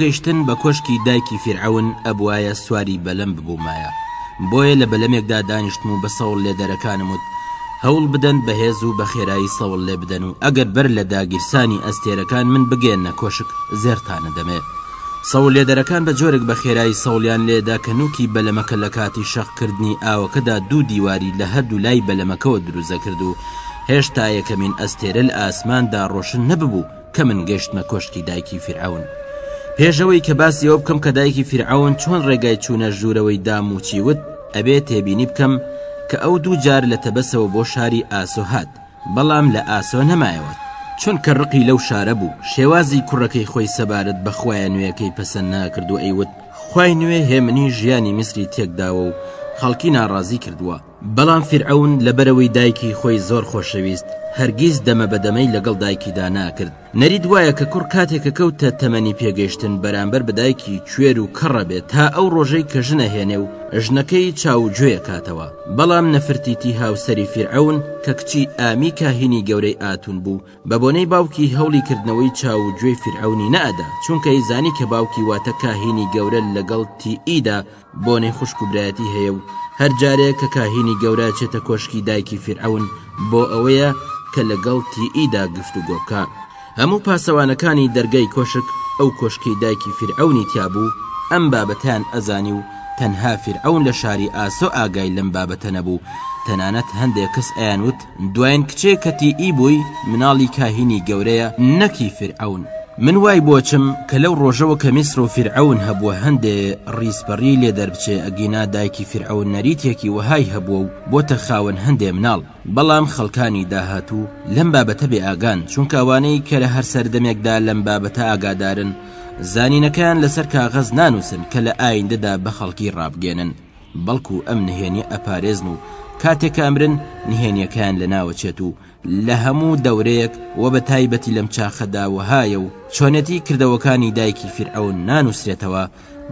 گەیشتن بە کۆشکی دایکی فیرعەون ئەبوایە سواری بەلەم ببوومایە بۆیە لە بەلەمێکدا دانیشتم و بە سەوڵلێدەرەکانم وت، هەوڵ بدەن بەهێز و بە خێرایی سەوڵلێ بدەن و ئەگەر بەر لە داگیرسانی ئەستێرەکان من بگەێننە کۆشک زێڕتانە دەمێ. سەوڵلێدەرەکان بە جۆرێک بە خێرایی سەوڵیان لێ دا کە نووکی بەلەمەکە لە کاتی شەق کردنی ئاوەکەدا دوو دیواری لە هەر دوو لای بەلەمەکەوە دروست دەکرد و هێشتا یەکەمین ئەستێرە لە ئاسماندا ڕۆشن نەببوو کە من گەشتمە کۆشکی دایکی فرعون پێشەوەی کە باسی ئەوە بکەم کە دایکی فرعون چۆن ڕێگای چوونە ژوورەوەی دام و چیوت ئەبێ تێبینی بکەم کە ئەو دوو جار لە تەبەسەوە بۆ شاری ئاسۆ هات بەڵام لە ئاسۆ نەمایەوە چونکە ڕقی لەو شارە بوو شێوازی کوڕەکەی خۆی سەبارەت بەخوایە نوێەکەی پەسەند ناکردو ئەیوت خی نوێ هێمنی ژیانی میسری تێکداوە و خەڵکی ناڕازی کردووە بەڵام فیرعەون لەبەرئەوەی دایکی خۆی زۆر خۆشەویست هەرگیز دەمەبەدەمەی لەگەڵ دایکیدا ناکرد، نەریت وایە کە کوڕ کاتێ کە کەوتە تەمەنی پێگەیشتن بەرامبەر بە دایکی کوێر و کەڕەبێ تا ئەو ڕۆژەی کە ژن ئەهێنێ و ژنەکەی چاو و گوێ ئەکاتەوە بەڵام نەفرتیتی هاوسەری فیرعەون کە کچی ئامی کاهینی گەورەی ئاتون بوو بەبۆنەی باوکی هەوڵی کردنەوەی چاو و گوێی فیرعەونی نەئەدا چونکە ئەیزانی کە باوکی واتە کاهینی گەورە لەگەڵ تیئیدا بۆنی خوشک و برایەتی هەیە و هەر جارێ کە کاهینی گەورە چێتە کۆشکی دایکی فیرعەون بۆ ئەوەیە کە لەگەڵ تیئیدا گفت و گۆبکە هەموو پاسەوانەکانی دەرگای کۆشک ئەو کۆشکی دایکی فیرعەونی تیابوو ئەم بابەتەیان ئەزانی و تەنها فیرعەون لە شاری ئاسۆ ئاگای لەم بابەتە نەبوو تەنانەت هەندێ کەس ئەیان وت دوایین کچێ کە تی ی بووی مناڵی کاهینی گەورەیە نەک هی فیرعەون. من وای بۆ چم کە لەو ڕۆژەوە کە میسر و فیرعەون هەبووە هەندێ ڕیزپەڕی لێ دەربچێ ئەگینا دایکی فیرعەون نەریتێکی وەهای هەبووە و بۆتە خاوەن هەندێ مناڵ بەڵام خەڵکانی داهاتوو لەم بابەتە بێ ئاگان چونکە ئەوانەی کە لە هەر سەردەمێکدا لەم بابەتە ئاگادارن زانینەکەیان لەسەر کاغەز نانووسن کە لە ئایندەدا بە خەڵکی ڕابگەێنن. بەڵکو ئەم نهێنیە ئەپارێزن و کاتێک کە ئەمرن نهێنیەکەیان لە ناوەچێت و لە هەموو دەورەیەک و بە تایبەتی لەم چاخەدا وەهایە و چۆنێتی کردەوەکانی دایکی فیرعەون نانووسرێتەوە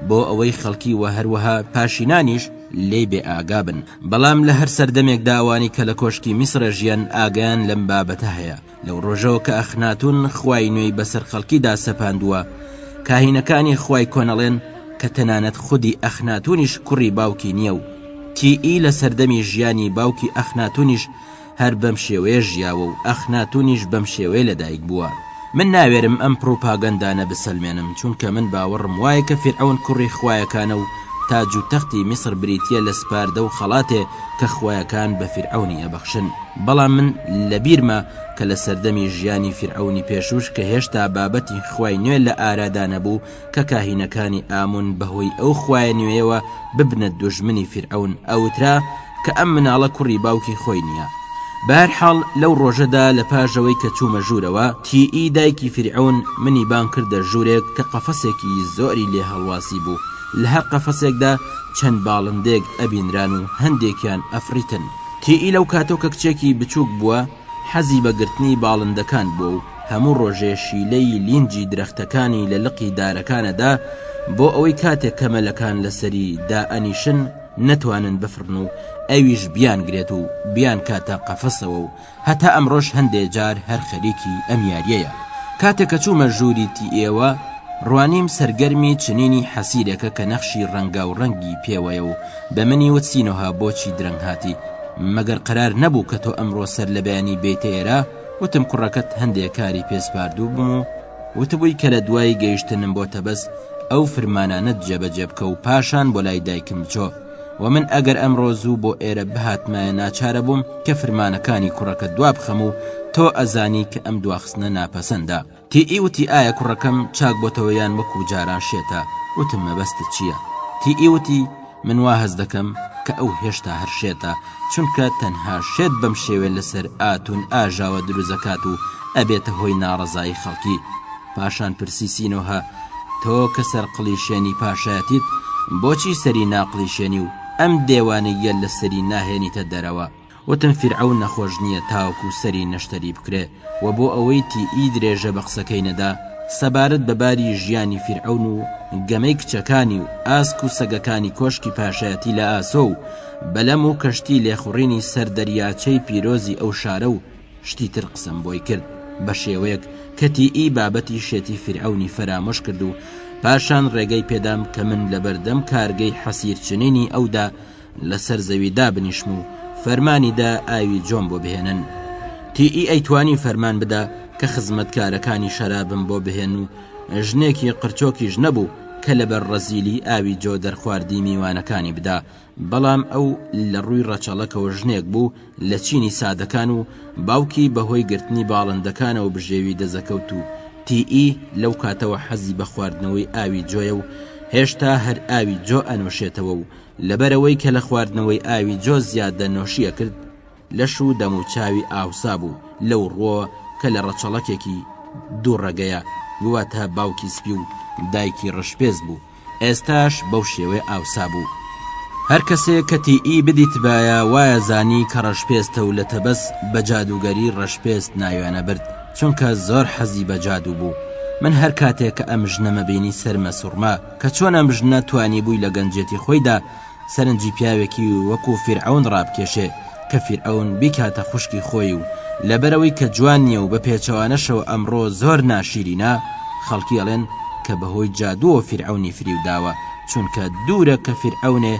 بۆ ئەوەی خەڵکی وە هەروەها پاشینانیش لێی بێ ئاگا بن بەڵام لە هەر سەردەمێکدا ئەوانی کە لە کۆشکی میسڕێژیان ئاگیان لەم بابەتە هەیە لەو ڕۆژەوە کە ئەخناتون خوای نوێی بەسەر خەڵکیدا سەپاندووە کاهینەکانی خوای کۆنەڵێن کە تەنانەت خودی ئەخناتونیش کوڕی باوکی نییە و تیئی لە سەردەمی ژیانی باوکی ئەخناتونیش هەر بەم شێوەیە ژیاوە و ئەخناتونیش بەم شێوەیە لەدایک بووە من ناوێرم ئەم پڕوپاگەندانە بسەلمێنم چونکە من باوەڕم وایە کە فیرعەون کوڕی خوایەکانە و تاج و تەختی میسڕ بریتییە لە سپاردە و خەڵاتێ کە خوایەکان بە فیرعەونی ئەبەخشن. بەڵام من لە بیرمە کە لە سەردەمی ژیانی فیرعەونی پێشووش کە هێشتا بابەتی خوای نوێ لە ئارادا نەبوو کە کاهینەکانی ئامون بە هۆی ئەو خوایە نوێیەوە ببنە دوژمنی فیرعەون ئەوترا کە ئەم مناڵە کوڕی باوکی خۆی نییە. بە هەر حاڵ لەو ڕۆژەدا لە پاژەوەی کە چوومە ژوورەوە، تیئی دایکی فیرعەون منی بانگ کردە ژوورێک کە قەفەسێکی زۆری لێ هەڵواسی بوو، لە هەر قەفەسێکدا چەند باڵندەیەک ئەبینران و هەندێکیان ئەفڕیتن. تی ئی لەو کاتەو کە کچێکی بچووک بووە، حەزی بە گرتنی باڵندەکان بووە و هەموو ڕۆژێ شیلەی لینجی درەختەکانی لە لقی دارەکانە دا بۆ ئەوەی کاتێ کە مەلەکان لە سەری دا ئەنیشن نەتوانن بفڕن و ئەویش بیانگرێت و بیانکاتە قەفەسەوە و هەتا ئەمڕۆش هەندێ جار هەر خەریکی ئەم یاریەیە. کاتێ کە چوومە ژووری تی ئیەوە ڕوانیم سەرگەرمی چنینی حەسیرێکە کە نەخشی ڕەنگاو ڕەنگی پێوەیە و بە منی وت سینۆهە بۆچی درەنگ هاتی؟ مەگەر قەرار نەبوو کە تۆ ئەمڕۆ سەرلەبەیانی بێیتە ئێرە؟ وتم کوڕەکەت هەندێ کاری پێ سپاردووبم و وتبووی کە لە دوای گەیشتنم بۆ تەبەز ئەو فرمانانەت جێبەجێ بکە و پاشان بۆ لای دایکم بچۆ و من ئەگەر ئەمڕۆ زوو بۆ ئێرە بهاتمایە ناچارەبووم کە فرمانەکانی کوڕەکەت دوابخەم و تۆ ئەزانی کە ئەم دواخستنە ناپەسەندە. تیی وتی ئایا کوڕەکەم چاک بۆتەوە یان وەکو جاران شێتە، وتم مەبەستت چییە؟ تیی وتی من وا هەست دەکەم کە ئەو هێشتا هەر شێتە، چونکە تەنها شێت بەم شێوەیە لەسەر ئاتون ئاژاوە دروست ئەکات و ئەبێتە هۆی ناڕەزایی خەڵکی. پاشان پرسی سینۆهە تۆ کە سەرقڵیشێنی پاشایەتیت بۆچی سەری ناقڵیشێنی و ئەم دێوانەییە لەسەری ناهێنیتە دەرەوە؟ وتم فیرعەون نەخۆش نیە تاوەکو سەری نەشتەری بکرێ، وە بۆ ئەوەی تی ی درێژە بە قسەکەی نەدا سەبارەت بە باری ژیانی فیرعەون و گەمەی کچەکانی و ئاسک و سەگەکانی کۆشکی پاشایەتی لە ئاسۆ و بەلەم و کەشتی لێخوڕینی سەر دەریاچەی پیرۆزی ئەو شارە و شتی تر قسەم بۆی کرد بە شێوەیەک کە تی ی بابەتی شێتی فیرعەونی فەرامۆش کرد و پاشان ڕێگەی پێدام کە من لە بەردەم کارگەی حەسیر چنینی ئەودا لەسەر زەوی دابنیشم و فەرمانی دا ئاوی جۆم بۆ بهێنن تیئی ئەیتوانی فەرمان بدا کە خزمەتکارەکانی شەرابم بۆ بهێن و ژنێکی قرچۆکیش نەبوو کە لەبەر ڕەزیلی ئاوی جۆ دەرخواردی میوانەکانی بدا بەڵام ئەو لە ڕووی ڕەچەڵەکەوە ژنێک بوو لە چینی سادەکان و باوکی بەهۆی گرتنی باڵندەکانەوە بژێوی دەزەکەوت و تیئی لەو کاتەوە حەزی بە خواردنەوەی ئاوی جۆیە و هێشتا هەر ئاوی جۆ ئەنۆشێتەوە و لەبەرئەوەی کە لە خواردنەوەی ئاوی جۆ زیادە نۆشی ئەکرد لەش و دەم و چاوی ئاوسا بوو لەو ڕووەوە کە لە ڕەچەڵەکێکی دوو ڕەگەیە گواتە باوکی سپی و دایکی ڕەش پێست بوو ئێستاش بەو شێوەیە ئاوسا بوو هەر کەسێک کە تی ئی بدیتبایە وایەزانی کە ڕەش پێستە و لە تەبەس بە جادووگەری ڕەش پێست ناویانەبرد چونکە زۆر حەزی بە جادوو بوو من هەر کاتێک کە ئەم ژنەمە بینی سەرمە سوڕما. کە چۆن ئەم ژنە توانیبووی لە گەنجێتی خۆیدا سەرنجی پیاوێکی وەکو فیرعەون ڕابکێشێ کە فیرعەون بیکاتە خوشکی خۆی و لەبەرئەوەی کە جوان نیە و بەپێچەوانەشەوە ئەمڕۆ زۆر ناشیرینە خەڵکی ئەڵێن کە بەهۆی جادوەوە فیرعەونی فریوداوە چونکە دوورە کە فیرعەونێ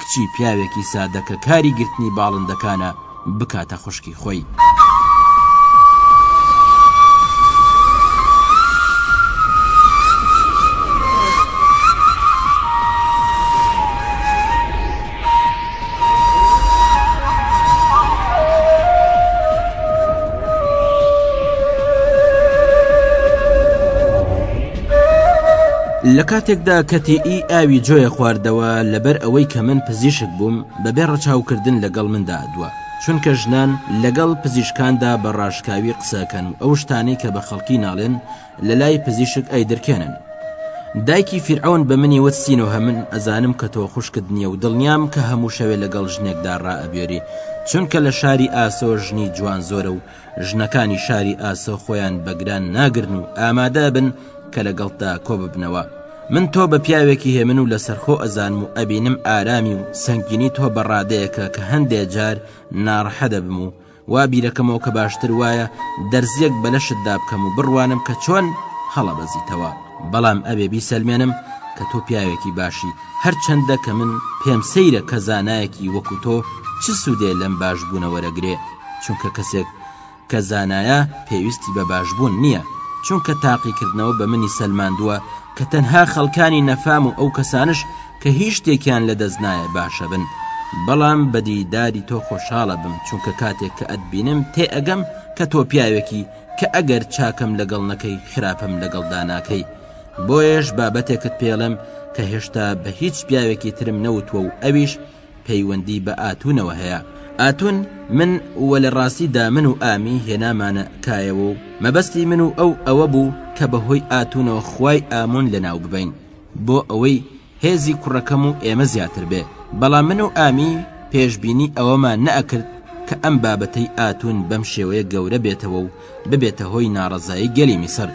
کچی پیاوێکی سادە کە کاری گرتنی باڵندەکانە بکاتە خوشکی خۆی. لە کاتێکدا کەتیئی ئاوی جۆیە خواردەوە لەبەر ئەوەی کە من پزیشک بووم بەبێ ڕەچاوکردن لەگەڵ مندا دووا، چونکە ژنان لەگەڵ پزیشکاندا بە ڕاشکاوی قسە ئەکەن و ئەو شتانەی کە بە خەڵکی ناڵێن لەلای پزیشک ئەیدرکێنن. دایکی فیرعەون بە منی وت سینۆهە من ئەزانم کە تۆ خوشکت نییە و دڵنیام کە هەموو شەوێ لەگەڵ ژنێکدا ڕائەبوێری، چونکە لە شاری ئاسۆ ژنی جوان زۆرە و ژنەکانی شاری ئاسۆ خۆیان بەگران ناگرن و ئامادە بن کە لەگەڵتدا کۆببنەوە من تۆ بە پیاوێکی هێمن و لەسەرخۆ ئەزانم و ئەبینم ئارامی و سنگینی تۆ بە ڕادەیەکە کە هەندێ جار ناڕحە دەبم و وا بیرەکەمەوە کە باشتر وایە دەرزیەک بەلەشتدا بکەم و بڕوانم کە چۆن هەڵەبەزیتەوە بەڵام ئەبێ بیسەلمێنم کە تۆ پیاوێکی باشی هەرچەندە کە من پێم سەیرە کە زانایەکی وەکو تۆ چ سوودێ لەم باشبوونەوەرەگرێ چونکە کەسێک کە زانایە پێویستی بە باشبوون نییە، چونکە تاقیکردنەوە بە منی سەلماندووە کە تەنها خەڵکانی نەفام و ئەو کەسانەش کە هیچ شتێکیان لەدەست نایە باشە بن، بەڵام بە دیداری تۆ خۆشحاڵەبم چونکە کاتێک کە ئەتبینم تێئەگەم کە تۆ پیاوێکی کە ئەگەر چاکەم لەگەڵ نەکەی خراپەم لەگەڵدا ناکەی بۆیەش بابەتێکت پێڵێم کە هێشتا بە هیچ پیاوێکی ترم نەوتووە و ئەویش پەیوەندی بە ئاتونەوە هەیە ئاتون من وە لە ڕاستی دا من و ئامی هێنامانە کایەوە و مەبەستی من و ئەو ئەوە بوو کە بە هۆی ئاتونەوە خوای ئامون لە ناو ببەین بۆ ئەوەی هێزی کوڕەکەم و ئێمە زیاتر بێ بەڵام من و ئامی پێشبینی ئەوەمان نەئەکرد کە ئەم بابەتەی ئاتون بەم شێوەیە گەورە بێتەوە و ببێتە هۆی ناڕەزایی گەلی میسر.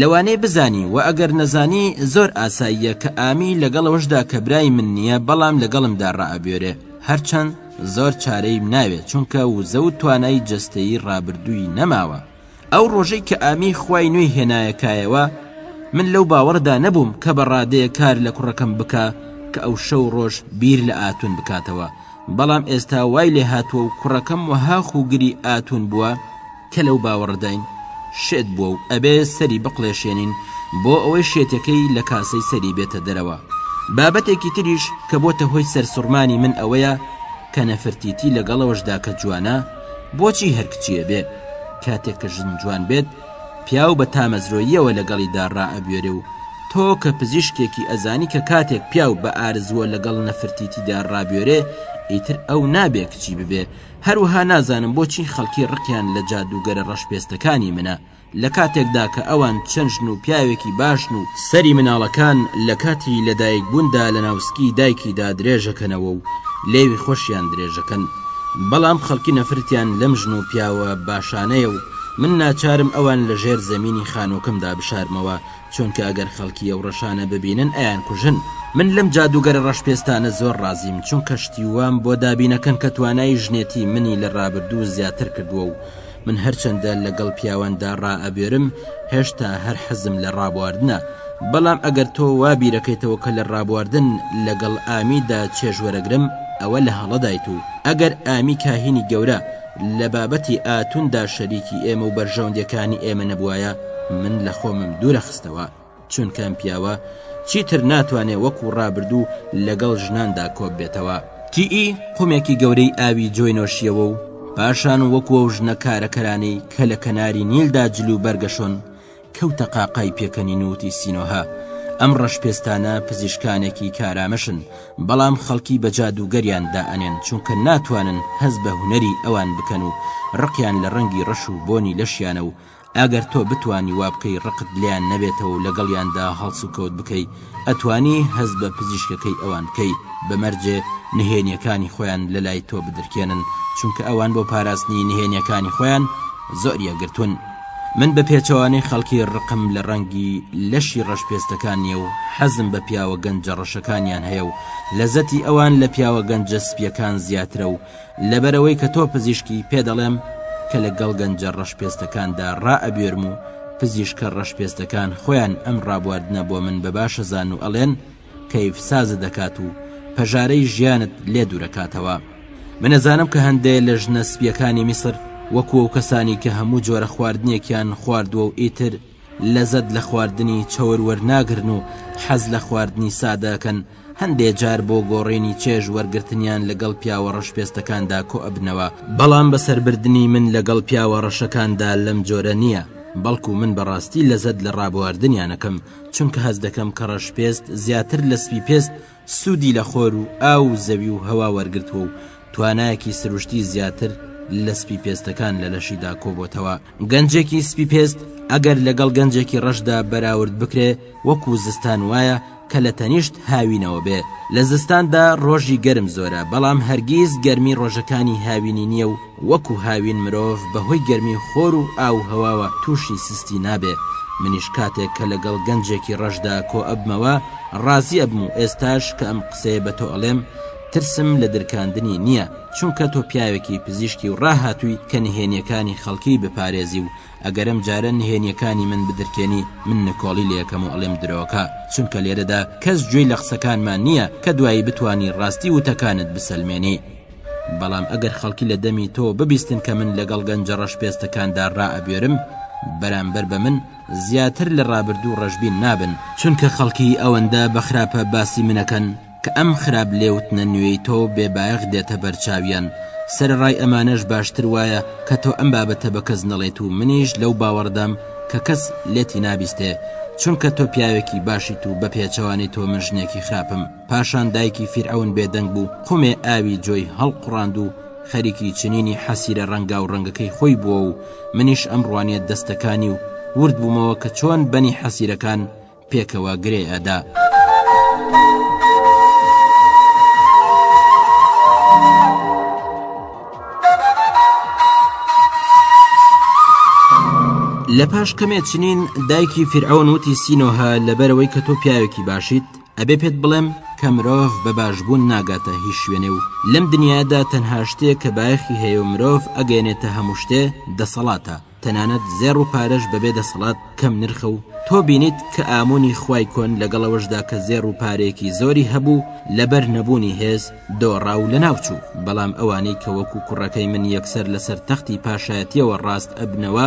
لەوانەیە بزانی وە ئەگەر نەزانی زۆر ئاساییە کە ئامی لەگەڵەوەشدا کە برای من نیە بەڵام لەگەڵمدا ڕائەبوێرێ هەرچەند زۆر چارەیم ناوێ چونکە وزە و توانای جەستەیی ڕابردووی نەماوە ئەو ڕۆژەی کە ئامی خوای نوێی هێنایە کایەوە من لەو باوەڕدا نەبووم کە بە ڕادەیە کار لە کوڕەکەم بکا کە ئەو شەو ڕۆژ بیر لە ئاتون بکاتەوە بەڵام ئێستا وای لێ هاتووە و کوڕەکەم وەها خووگری ئاتون بووە کە لەو باوەڕداین شێت بووە و ئەبێ سەری بقڵێشێنین بۆ ئەوەی شێتەکەی لە کاسەی سەری بێتە دەرەوە بابەتێکی تریش کە بۆتە هۆی سەرسوڕمانی من ئەوەیە کە نەفرتیتی لەگەڵەوەشدا کە جوانە بۆچی هەر کچێ بێ کاتێک کە ژن جوان بێت پیاو بە تامەزرۆییەوە لەگەڵیدا ڕائەبوێرێ و تۆ کە پزیشکێکی ئەزانی کە کاتێک پیاو بە ئارزووە لەگەڵ نەفرتیتیدا ڕابوێرێ ئیتر ئەو نابێ کچی ببێ هەروەها نازانم بۆچی خەڵکی ڕقیان لە جادووگەرە ڕەشپێستەکانی منە لە کاتێکدا کە ئەوان چەند ژن و پیاوێکی باشن و سەری مناڵەکان لە کاتی لەدایکبووندا لە ناو سکی دایکیدا درێژەکەنەوە و لێوی خۆشیان درێژەکەن بەڵام خەڵکی نەفرتیان لەم ژن و پیاوە باشانەیە و من ناچارم ئەوان لە ژێر زەمینی خانووەکەمدا بشارمەوە، چۆنکە ئەگەر خەڵکی ئەو ڕەشانە ببینن ئەیانکوژن. من لەم جادووگەرە ڕەشپێستانە زۆر ڕازیم، چونکە شتی وام بۆ دابینەکەن کە توانای ژنێتی منی لە ڕابردوو زیاتر کردووە و من هەرچەندە لەگەڵ پیاواندا ڕائەبوێرم هێشتا هەر حەزم لە ڕابواردنە، بەڵام ئەگەر تۆ وا بیرەکەیتەوە کە لە ڕابواردن لەگەڵ ئامیدا چێژ وەرەگرم ئەوە لە هەڵەدایت و ئەگەر ئامی کاهینی گەورە لە بابەتی ئاتوندا شەریکی ئێمە و بەرژەوەندیەکانی ئێمە نەبوایە من لە خۆمم دوورە خستەوە چونکە ئەم پیاوە چیتر ناتوانێ وەکو ڕابردوو لەگەڵ ژناندا کۆب بێتەوە. تیئی قومێکی گەورەی ئاوی جۆی نۆشیەوە و پاشان وەکو ئەو ژنە کارەکەرانەی کە لە کەناری نیلدا جل و بەرگەشۆن کەوتە قاقای پێکەنین و وتی سینۆهە، ئەم ڕەشپێستانە پزیشکانێکی کارامەشن، بەڵام خەڵکی بە جادووگەریان دائەنێن، چونکە ناتوانن هەست بە هونەری ئەوان بکەن و ڕقیان لە ڕەنگی ڕەش و بۆنی لەشیانە و ئەگەر تۆ بتوانی وابکەی ڕقت لێیان نەبێتەوە و لەگەڵیاندا هەڵسوکەوت بکەی، ئەتوانی هەست بە پزیشکەکەی ئەوان بکەی بە مەرجێ نهێنیەکانی خۆیان لەلای تۆ بدرکێنن چونکە ئەوان بۆ پاراستنی نهێنیەکانی خۆیان زۆر یەکگرتون من بە پێچەوانەی خەڵکی ڕقم لە ڕەنگی لەشی ڕەش پێستەکان نیە و حەزم بە پیاوە گەنجە ڕەشەکانیان هەیە و لەزەتی ئەوان لە پیاوە گەنجە سپیەکان زیاترە و لەبەرئەوەی کە تۆ پزیشکی پێ دەڵێم کە لە گەڵ گەنجە ڕەش پێستەکاندا ڕا ئەبوێرم و پزیشکە ڕەش پێستەکان خۆیان ئەم ڕابواردنە بۆ من بە باشە زان و ئەڵێن کەیف سازت دەکات و پەژارەی ژیانت لێ دوورەکاتەوە من ئەزانم کە هەندێ لە ژنە سپیەکانی میسر وەکو ئەو کەسانی کە هەموو جۆرە خواردنێکیان خواردووە و ئیتر لەزەت لە خواردنی چەور وەرناگرن و حەز لە خواردنی سادە ئەکەن، هەندێ جار بۆ گۆڕینی چێژ وەرگرتنیان لەگەڵ پیاوە ڕەشپێستەکاندا کۆئەبنەوە، بەڵام بەسەربردنی من لەگەڵ پیاوە ڕەشەکاندا لەم جۆرە نییە، بەڵکو من بەڕاستی لەزەت لە ڕابواردنیان ئەکەم، چونکە هەستدەکەم کە ڕەشپێست زیاتر لە سپیپێست سوودی لە خۆر و ئاو و زەوی و هەوا وەرگرتووە و توانایەکی سروشتی زیاتر لە سپیپێستەکان لە لەشیدا کۆبۆتەوە، گەنجێکی سپیپێست ئەگەر لەگەڵ گەنجێکی ڕەشدا بەراورد بکرێ وەکو زستان وایە کە لە تەنیشت هاوینەوە بێ، لە زستاندا ڕۆژی گەرم زۆرە بەڵام هەرگیز گەرمی ڕۆژەکانی هاوینی نییە و، وەکو هاوین مرۆڤ بەهۆی گەرمی خۆر و ئاوو هەواوە توشی سستی نابێ منیش کاتێک کە لەگەڵ گەنجێکی ڕەشدا کۆ ئەبمەوە ڕازی ئەبم و ئێستاش کە ئەم قسەیە بە تۆ ئەڵێم ترسم لە درکاندنی نیە چونکە تۆ پیاوێکی پزیشکی و ڕاهاتوی کە نهێنیەکانی خەڵکی بپارێزی و ئەگەر ئەم جارە نهێنیەکانی من بدرکێنی من نکۆڵی لێکەم و ئەڵێم درۆکە چونکە لێرەدا کەس گوێی لە قسەکانمان نیە کە دوایی بتوانی ڕاستی وتەکانت بسەلمێنی. بەڵام ئەگەر خەڵکی لە دەمی تۆ ببیستن کە من لەگەڵ گەنجە ڕەشپێستەکاندا ڕائەبوێرم بەرامبەر بە من زیاتر لە ڕابردوو ڕەشبین نابن چونکە خەڵکی ئەوەندە بە خراپە باسی منەکەن کە ئەم خراپ لێوتنە نوێی تۆ بێ بایەخ دێتە بەر چاویان سەرەڕای ئەمانەش باشتر وایە کە تۆ ئەم بابەتە بە کەس نەڵێیت و منیش لەو باوەڕدام کە کەس لێتی نابیستێ چونکە تۆ پیاوێکی باشیت و بە پێچەوانەی تۆ من ژنێکی خراپم. پاشان دایکی فیرعەون بێدەنگ بوو قومێ ئاوی جۆی هەڵقوڕاند و خەریکی چنینی حەسیرە ڕەنگاو ڕەنگەکەی خۆی بووە و منیش ئەم ڕوانیە دەستەکانی و ورد بوومەوە کە چۆن بەنی حەسیرەکان پێکەوە گرێ ئەدا. لە پاش کەمێ چنین دایکی فیرعەون وتی سینۆهە لەبەرەوەی کە تۆ پیاوێکی باشیت ئەبێ پێت بڵێم کە مرۆڤ بە باشبوون ناگاتە هیچ شوێنێ و لەم دنیادا تەنها شتێ کە بایەخی هەیە و مرۆڤ ئەگەێنێتە هەموو شتێ دەسەڵاتە تەنانەت زێڕ و پارەش بەبێ دەسەڵات کەم نرخە و تۆ بینیت کە ئامونی خوای کۆن لەگەڵەوەشدا کە زێڕ و پارێکی زۆری هەبوو لەبەر نەبوونی هێز دۆڕا و لەناوچوو بەڵام ئەوانەی کە وەکو کوڕەکەی من یەکسەر لەسەر تەختی پاشایەتیەوە ڕاست ئەبنەوە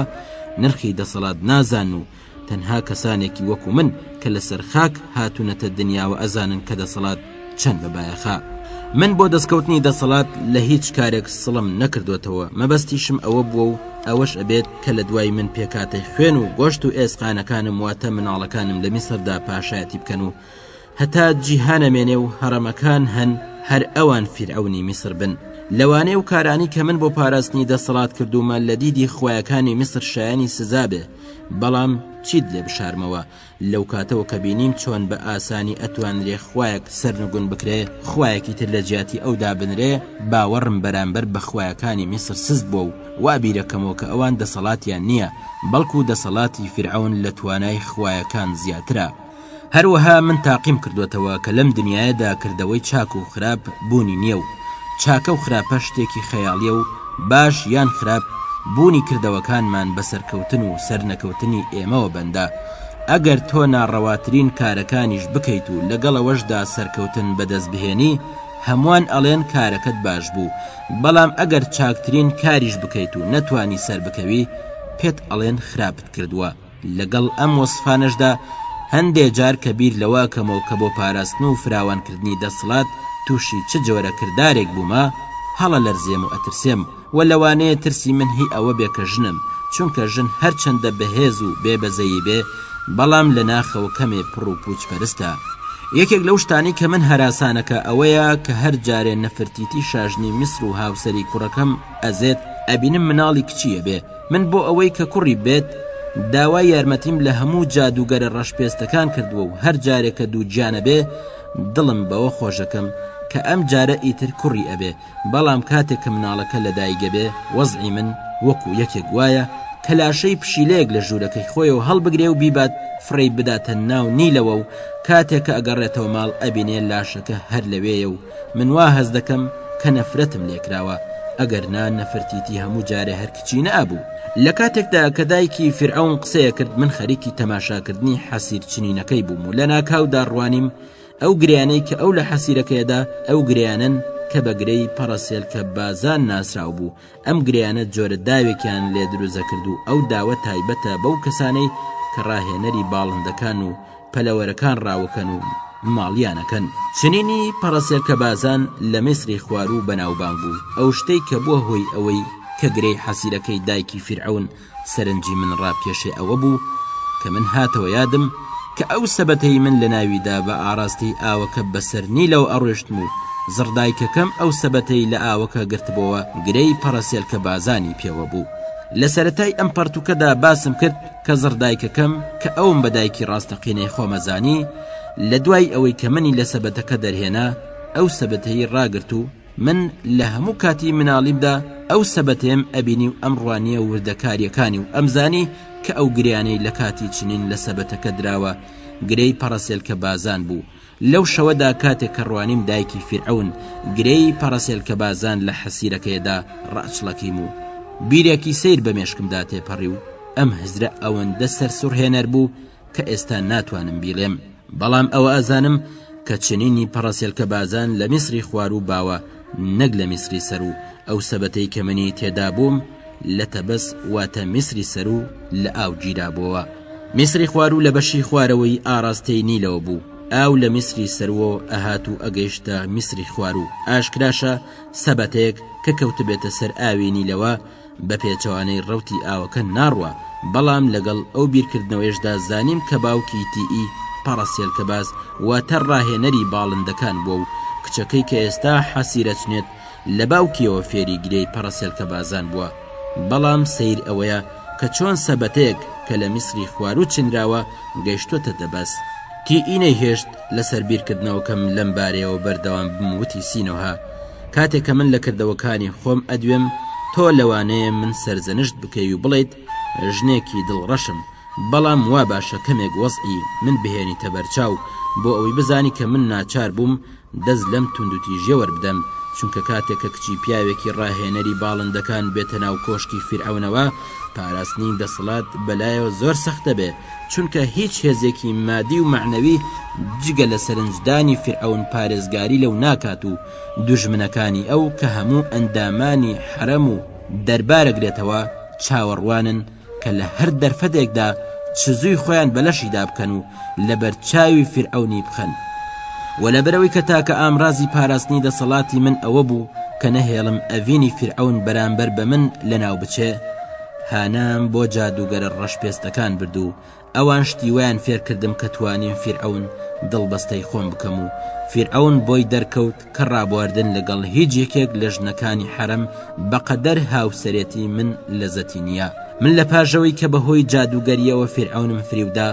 نرخی دەسەڵات نازان و تەنها کەسانێکی وەکو من کە لەسەر خاک هاتونەتە دنیاوە ئەزانن کە دەسەڵات چەند بە بایەخە من بۆ دەستکەوتنی دەسەڵات لە هیچ کارێک سڵم نەکردۆتەوە مەبەستیشم ئەوە بووە و ئەوەش ئەبێت کە لە دوای من پێکهاتەی خوێن و گۆشت و ئێسقانەکانم واتە مناڵەکانم لە میسردا پاشایەتی بکەن و هەتا جیهان ئەمێنێ و هەڕەمەکان هەن هەر ئەوان فیرعەونی میسر بن لەوانەیە و کارانی کە من بۆ پاراستنی دەسەڵات کردومە لە دیدی خویەکانی میسر شایانی سزابێ بەڵام چیت لێ بشارمەوە لەو کاتەوە کە بینیم چۆن بە ئاسانی ئەتوانرێ خویەک سەرنگون بکرێ خویەکی تر لە جیاتی ئەو دابنرێ باوەڕم بەرامبەر بە خویەکانی میسر سست بوە و وا بیرەکەمەوە کە ئەوان دەسەڵاتیان نییە بەڵکو دەسەڵاتی فیرعەون لە توانای خویەکان زیاترە. هەروەها من تاقیم کردۆتەوە کە لەم دنیایەدا کردەوەی چاک و خراپ بوونی نییە و چاکە و خراپە شتێکی خەیاڵیە و باش یان خراپ بوونی کردەوەکانمان بە سەرکەوتن و سەرنەکەوتنی ئێمەوە بەندە ئەگەر تۆ ناڕەواترین کارەکانیش بکەیت و لەگەڵەوەشدا سەرکەوتن بەدەست بهێنی هەمووان ئەڵێن کارەکەت باش بوو بەڵام ئەگەر چاکترین کاریش بکەیت و نەتوانی سەربکەوی پێت ئەڵێن خراپت کردووە. لەگەڵ ئەم وەسفانەشدا هەندێ جار کە بیر لەوە ئەکەمەوە کە بۆ پاراستن و فراوانکردنی دەسڵات تووشی چ جۆرە کردارێک بوومە، هەڵەلەرزێم و ئەترسێم و لەوانەیە ترسی من هی ئەوە بێ کە ژنم، چونکە ژن هەرچەندە بەهێز و بێ بەزەیی بێ، بەڵام لە ناخەوە کەمێ پڕ و پووچپەرستە. یەکێک لەو شتانەی کە من هەراسان ئەکا ئەوەیە کە هەر جارێ نەفرتیتی شاژنی میسر و هاوسەری کوڕەکەم ئەزێت، ئەبینم مناڵی کچی ئەبێ، من بۆ ئەوەی کە کوڕی بێت داوای یارمەتیم لە هەموو جادووگەرە ڕەشپێستەکان کردووە و هەر جارێک کە دوو گیانە بێ دڵم بەوە خۆشەکەم کە ئەم جارە ئیتر کوڕی ئەبێ بەڵام کاتێک کە مناڵەکە لە دایگە بێ وەزعی من وەکو یەکێک وایە کە لاشەی پشیلەیەک لە ژوورەکەی خۆیەوە هەڵبگرێ و بیبات فڕێی بداتە ناو نیلەوە و کاتێک کە ئەگەڕێتەوە ماڵ ئەبینێ لاشەکە هەر لەوێیە و من وا هەست دەکەم کە نەفرەتم لێکراوە، ئەگەر نا نەفرتیتی هەموو جارێ هەر کچی نەئەبوو. لە کاتێکدا کە دایکی فیرعەون قسەیەکرد من خەریکی تەماشاکردنی حەسیر چنینەکەی بووم و لە ناکاودا ڕوانیم ئەو گرێیانەی کە ئەو لە حەسیرەکەیەدا ئەو گرێیانەن کە بە گرێی پەڕەسێلکە بازان ناسراو بوو ئەم گرێیانە جۆرە داوێکیان لێ دروزەکرد و ئەو داوە تایبەتە بەو کەسانەی کە ڕاهێنەری باڵندەکان و پەلەوەرەکان ڕاوەکەن و ماڵیانەکەن. چنینی پەڕەسێلکەبازان لە میسری خواروو بەناوبانگ بوو، ئەو شتەی کە بووە هۆی ئەوەی کە گرێی حەسیرەکەی دایکی فیرعەون سەرنجی من ڕابکێشێ ئەوە بوو کە من هاتەوە یادم کە ئەو سەبەتەی من لە ناویدا بە ئاراستەی ئاوەکە بەسەر نیلەوە ئەڕۆشتم و زڕدایکەکەم ئەو سەبەتەی لە ئاوەکە گرتبۆوە گرێی پەڕەسێلکە بازانی پێوە بوو. لە سەرەتای ئەم پەڕتووکەدا باسم کرد کە زڕدایکەکەم کە ئەوم بە دایکی ڕاستەقینەی خۆم ئەزانی، لە دوای ئەوەی کە منی لە سەبەتەکە دەرهێنا ئەو سەبەتەی ڕاگرت و من لە هەموو کاتی مناڵیمدا ئەو سەبەتەیەم ئەبینی و ئەم ڕوانیە وردەکاریەکانی و ئەمزانی کە ئەو گرێیانەی لە کاتی چنین لە سەبەتەکە دراوە گرێی پەڕەسێلکە بازان بوو لەو شەوەدا کاتێک کە ڕوانیم دایکی فیرعەون گرێی پەڕەسێلکە بازان لە حەسیرەکەیەدا ڕئچڵەکیم و بیرێکی سەیر بە مێشکمدا تێپەڕی و ئەم هزرە ئەوەندە سەرسوڕهێنەر بوو کە ئێستا ناتوانم بیڵێم بەڵام ئەوە ئەزانم کە چنینی پەڕەسێلکە بازان لە میسری خوار و باوە نەک لە میسری سەر و ئەو سەبەتەی کە منی تێدا بووم لە تەبەس واتە میسری سەر و لە ئاو گیرابووەوە میسری خوار و لە بەشی خوارەوەی ئاراستەی نیلەوە بوو ئاو لە میسری سەروە ئەهات و ئەگەیشتە میسری خوار و ئاشکراشە سەبەتێک کە کەوتبێتە سەر ئاوی نیلەوە بە پێچەوانەی ڕەوتی ئاوەکە ناڕوا، بەڵام لەگەڵ ئەو بیرکردنەوەیەشدا زانیم کە باوکی تیئی، پەڕەسێلکەباز، واتە ڕاهێنەری باڵندەکان بووە و کچەکەی کە ئێستا حەسیرەچنێت لە باوکییەوە فێری گرێی پەڕەسێلکەبازان بووە. بەڵام سەیر ئەوەیە کە چۆن سەبەتەیەک کە لە میسری خواروو چنراوە گەیشتۆتە دەبەس. تیئی نەیهێشت لەسەر بیرکردنەوەکەم لەم بارەیەوە بەردەوام بم وتی سینۆهە، کاتێک کە من لە کردەوەکانی خۆم ئەدوێم تۆ لەوانەیە من سەرزەنشت بکەی و بڵێیت ژنێکی دڵڕەشم بەڵام وا باشە کەمێک وەزعی من بهێنیتە بەرچاو بۆ ئەوەی بزانی کە من ناچار بووم دەست لەم توندوتیژیە وەربدەم چونکە کاتێک کە کچی پیاوێکی ڕاهێنەری باڵندەکان بێتە ناو کۆشکی فیرعەونەوە پاراستنی دەسەڵات بەلایەوە زۆر سەخت دەبێ چونکە هیچ هێزێکی مادی و مەعنەوی جگە لە سەرنجدانی فیرعەون پارێزگاری لەو ناکات و دوژمنەکانی ئەو کە هەموو ئەندامانی حەرەم و دەربار ئەگرێتەوە چاوەڕوانن کە لە هەر دەرفەتێکدا چزوی خۆیان بە لەشیدا بکەن و لە بەرچاوی فیرعەونی بخەن و لەبەرەوەی کە تاکە ئامرازی پاراستنی دەسەڵاتی من ئەوە بوو کە نەهێڵم ئەڤینی فیرعەون بەرامبەر بە من لەناو بچێ هانام بۆ جادووگەرە ڕەش پێستەکان برد و ئەوان شتی وایان فێر کردم کە توانیم فیرعەون دڵبەستەی خۆم بکەم و فیرعەون بۆی دەرکەوت کە ڕابواردن لەگەڵ هیچ یەکێک لە ژنەکانی حەرەم بەقەدەر هاوسەرێتی من لەزەتی نییە من لە پاژەوەی کە بەهۆی جادووگەریەوە فیرعەونم فریودا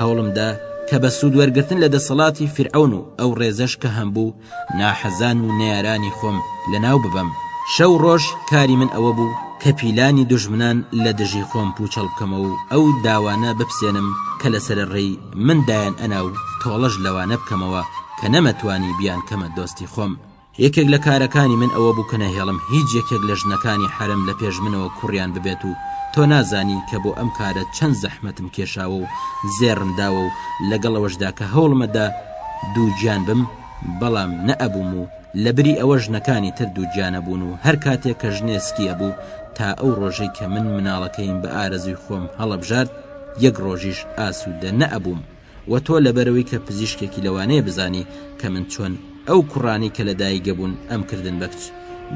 هەوڵمدا کە بە سوود وەرگتن لە دەسەڵاتی فیرعەون و ئەو ڕێزش کە هەمبوو ناحەزان و نەیارانی خۆم لەناو ببەم، شەو ڕۆژ کاری من ئەوە بوو کە پیلانی دوژمنان لە دژی خۆم پووچەڵ بکەمەوە و ئەو داوانە بپسێنم کە لە سەرەڕێی من دایان ئەنا و تۆڵەش لەوانە بکەمەوە کە نەمەتوانی بیانکەمە دۆستی خۆم. یەکێک لە کارەکانی من ئەوە بوو کە نەهێڵم هیچ یەکێک لە ژنەکانی حەرەم لە پێش منەوە کوڕیان ببێت و تۆ نازانی کە بۆ ئەم کارە چەند زەحمەتم کێشاوە و زێڕم داوە و لەگەڵ ئەوەشدا کە هەوڵمە دا دووگیان بم، بەڵام نەئەبووم و لەبری ئەوە ژنەکانی تر دووگیان ئەبوون و هەر کاتێک کە ژنێ سکی ئەبوو، تا ئەو ڕۆژەی کە من مناڵەکەیم بە ئارەزووی خۆم هەڵەبژارد، یەک ڕۆژیش ئاسوودە نەئەبووم و تۆ لەبەرئەوەی کە پزیشکێکی لەوانەیە بزانی کە من چۆن ئەو کوڕانەی کە لەدایکگەبوون ئەمکردن بە کچ،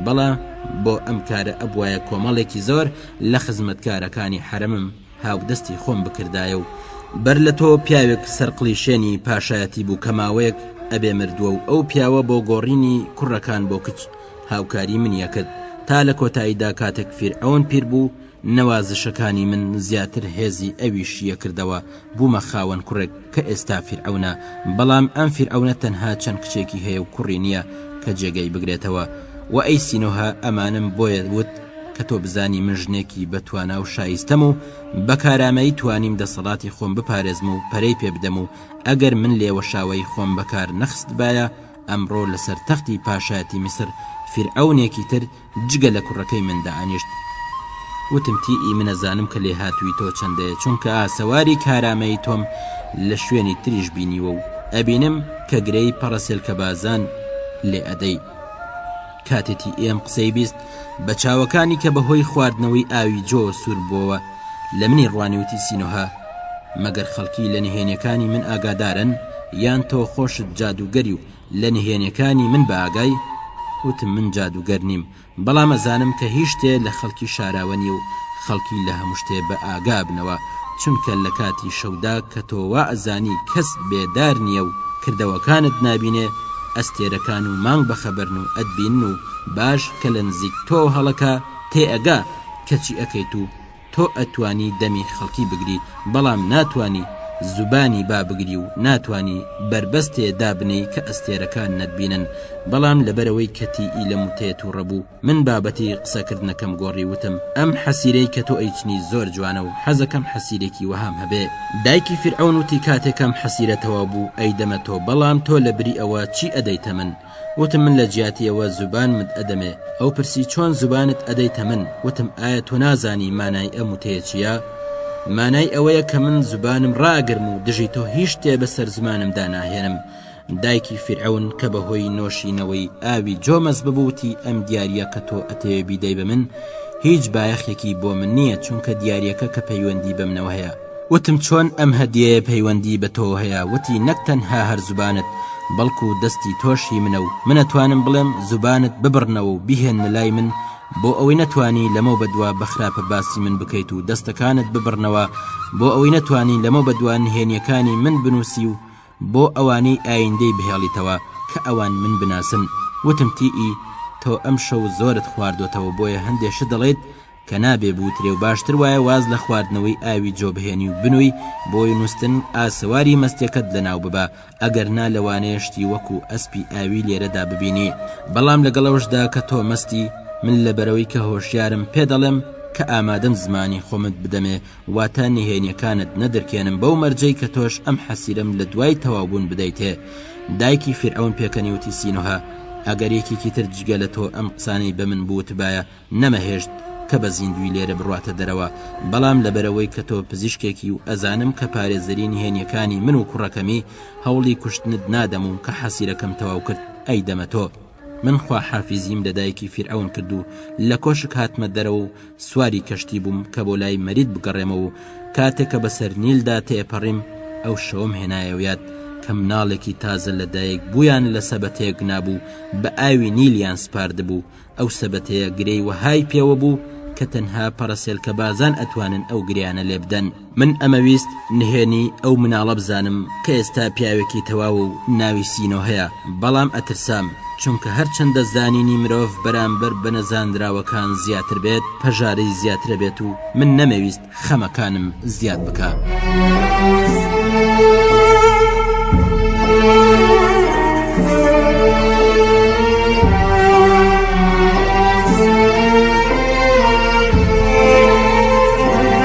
بەڵام بۆ ئەم کارە ئەبوایە کۆمەڵێکی زۆر لە خزمەتکارەکانی حەرەمم. هاوکدەستی خۆم بکردایە و بەر لە تۆ پیاوێک سەرقلیشێنی پاشایەتی بوو کە ماوەیەک ئەبێ مردووە و ئەو پیاوە بۆ گۆڕینی کوڕەکان بۆ کچ هاوکاری منیە کرد تا لە کۆتاییدا کاتێک فیر ئەوەن پیر بوو نەوازشەکانی من زیاتر هێزی ئەویشیە کردەوە بوومە خاوەن کوڕێک کە ئێستا فیر ئەونە بەڵام ئەم فیر ئەونە تەنها چەند کچێکی هەیە و کوڕی نییە کە جێگەی بگرێتەوە و ئەی سینۆها ئەمانم بۆیە وت کە تۆ بزانی من ژنێکی بە توانا و شایستەم و بە کارامەیی توانیم دەسەڵاتی خۆم بپارێزم و پەرەی پێ بدەم و ئەگەر من لێوەشاوەیی خۆم بەکار نەخستبایە ئەمڕۆ لەسەر تەختی پاشایەتی میسر فیرعەونێکی تر جگە لە کوڕەکەی من دەئانیشت وتم تی ئی منە زانم کە لێهاتووی تۆ چەندەیە چونکە ئاسەواری کارامەیی تۆم لە شوێنی تریش بینیوە و ئەبینم کە گرێی پەڕەسێلکەبازان لێ ئەدەی کاتێتی ئێم قسەی بیست بە چاوەکانی کە بەهۆی خواردنەوەی ئاوی جۆ سوور بووەوە لە منی ڕوانیوتی سینۆها مەگەر خەڵکی لە نهێنیەکانی من ئاگادارن یان تۆ خۆشت جادوگەری و لە نهێنیەکانی من بە ئاگای وتم من جادوگەر نیم بەڵام ئەزانم کە هیچ شتێ لە خەڵکی شاراوە نیە و خەڵکی لە هەموو شتێ بە ئاگابنەوە چونکە لە کاتی شەودا کە تۆ وا ئەزانی کەس بێدار نییە و کردەوەکانت نابینێ ئەستێرەکان و مانگ بەخەبەرن و ئەتبینن و باش کە لە نزیک تۆ هەڵەکە تێ ئەگا کە چی ئەکەیت و تۆ ئەتوانی دەمی خەڵکی بگری بەڵام ناتوانی زوبانی با بگری و ناتوانی بەربەستێ دابنێی کە ئەستێرەکان نەتبینن بەڵام لەبەرئەوەی کەتی ئیلم و تێ توڕە بوو من بابەتی قسەکردنەکەم گۆڕی وتم، ئەم حەسیرەی کە تۆ ئەیچنی زۆر جوانە و حەزەکەم حەسیرێکی وەهام هەبێ. دایکی فیرعەون وتی کاتێک ئەم حەسیرە تەواو بوو ئەیدەمە تۆ، بەڵام تۆ لە بری ئەوە چی ئەدەیتە من؟ وتم من لە جیاتی ئەوە زوبانمت ئەدەمێ. ئەو پرسی چۆن زوبانت ئەدەیتە من؟ وتم ئایا تۆ نازانی مانای ئەم وتەیە چییە؟ مانای ئەوەیە کە من زوبانم ڕائەگرم و دژی تۆ هیچ شتێ بە سەر زمانمدا ناهێنم. دایکی فیرعەون کە بە هۆی نۆشینەوەی ئاوی جۆمەز ببووتی ئەم دیارە کە تۆ ئەتەوێ بیدەی بە من هیچ بایەخێکی بۆ من نییە چونکە دیارەکە کە پەیوەندی بەمنەوە هەیە وتم چۆن ئەم هەدیە پەیوەندی بە تۆ هەیە وتی نەک تەنها هەر زبانت بەڵکو دەستی تۆش هی منە و منەتوانم بڵێم زبانت ببڕنەوە و بیهێنە لای من بۆ ئەوەی نەتوانی لەمە بەدوا بەخراپە باسی من بکەیت و دەستەکانت ببڕنەوە بۆ ئەوەی نەتوانی لەمە بەدوا نهێنیەکانی من بنووسی و بۆ ئەوانەی ئایندەی بهێڵیتەوە کە ئەوان من بناسن وتم تی ئی تۆ ئەم شەو زۆرت خواردۆتەوە بۆیە هەندێ شت دەڵێیت کە نابێ بوترێ و باشتر وایە واز لە خواردنەوەی ئاوی جۆ بهێنی و بنووی بۆی نوستن ئاسەواری مەستەکەت لە ناو ببە ئەگەر نا لەوانەیە شتی وەکو ئەسپی ئاوی لێرەدا ببینی بەڵام لەگەڵ ئەوشدا کە تۆ مەستی من لەبەرەوەی کە هۆشیارم پێ دەڵێم کە ئامادەم زمانی خۆمت بدەمێ واتە نهێنیەکانت نەدرکێنم بەو مەرجەی کە تۆش ئەم حەسیرەم لە دوای تەواوبوون بدەیتێ دایکی فرعون پێکەنی وتی سینوها ئەگەر یەکێکی تر جگە لە تۆ ئەم قسانەی بە من بوتبایە نەمەهێشت کە بە زیندوی لێرە بڕاتە دەرەوە بەڵام لەبەرەوەی کە تۆ پزیشکێکی و ئەزانم کە پارێزەری نهێنیەکانی من و کوڕەکەمی هەوڵی کوشتنت نادەم و کە حەسیرەکەم تەواو کرد ئەیدەمە تۆ من خواحافیزیم لە دایکی فیرعەون کرد و لە کۆشک هاتمە دەرەوە و سواری کەشتی بووم کە بۆ لای مەرید بگەڕێمەوە و کاتێک کە بەسەر نیلدا تێپەڕیم ئەو شەوم هێنایەویات کە مناڵێکی تازە لە دایک بویان لە سەبەتەیەک نابوو بە ئاوی نیلیان سپاردبوو ئەو سەبەتەیە گرێی وەهای پێوە بوو کە تەنها پەڕەسێلکە بازان ئەتوانن ئەو گریانە لێبدەن. من ئەمەویست نهێنی ئەو مناڵە بزانم کە ئێستا پیاوێکی تەواو و ناوی سینۆ هەیە بەڵام ئەترسام چونکە هەرچەندە زانینی مرۆڤ بەرامبەر بە نەزانراوەکان زیاتر بێت پەژارەی زیاترەبێت و من نەمەویست خەمەکانم زیاد بکا.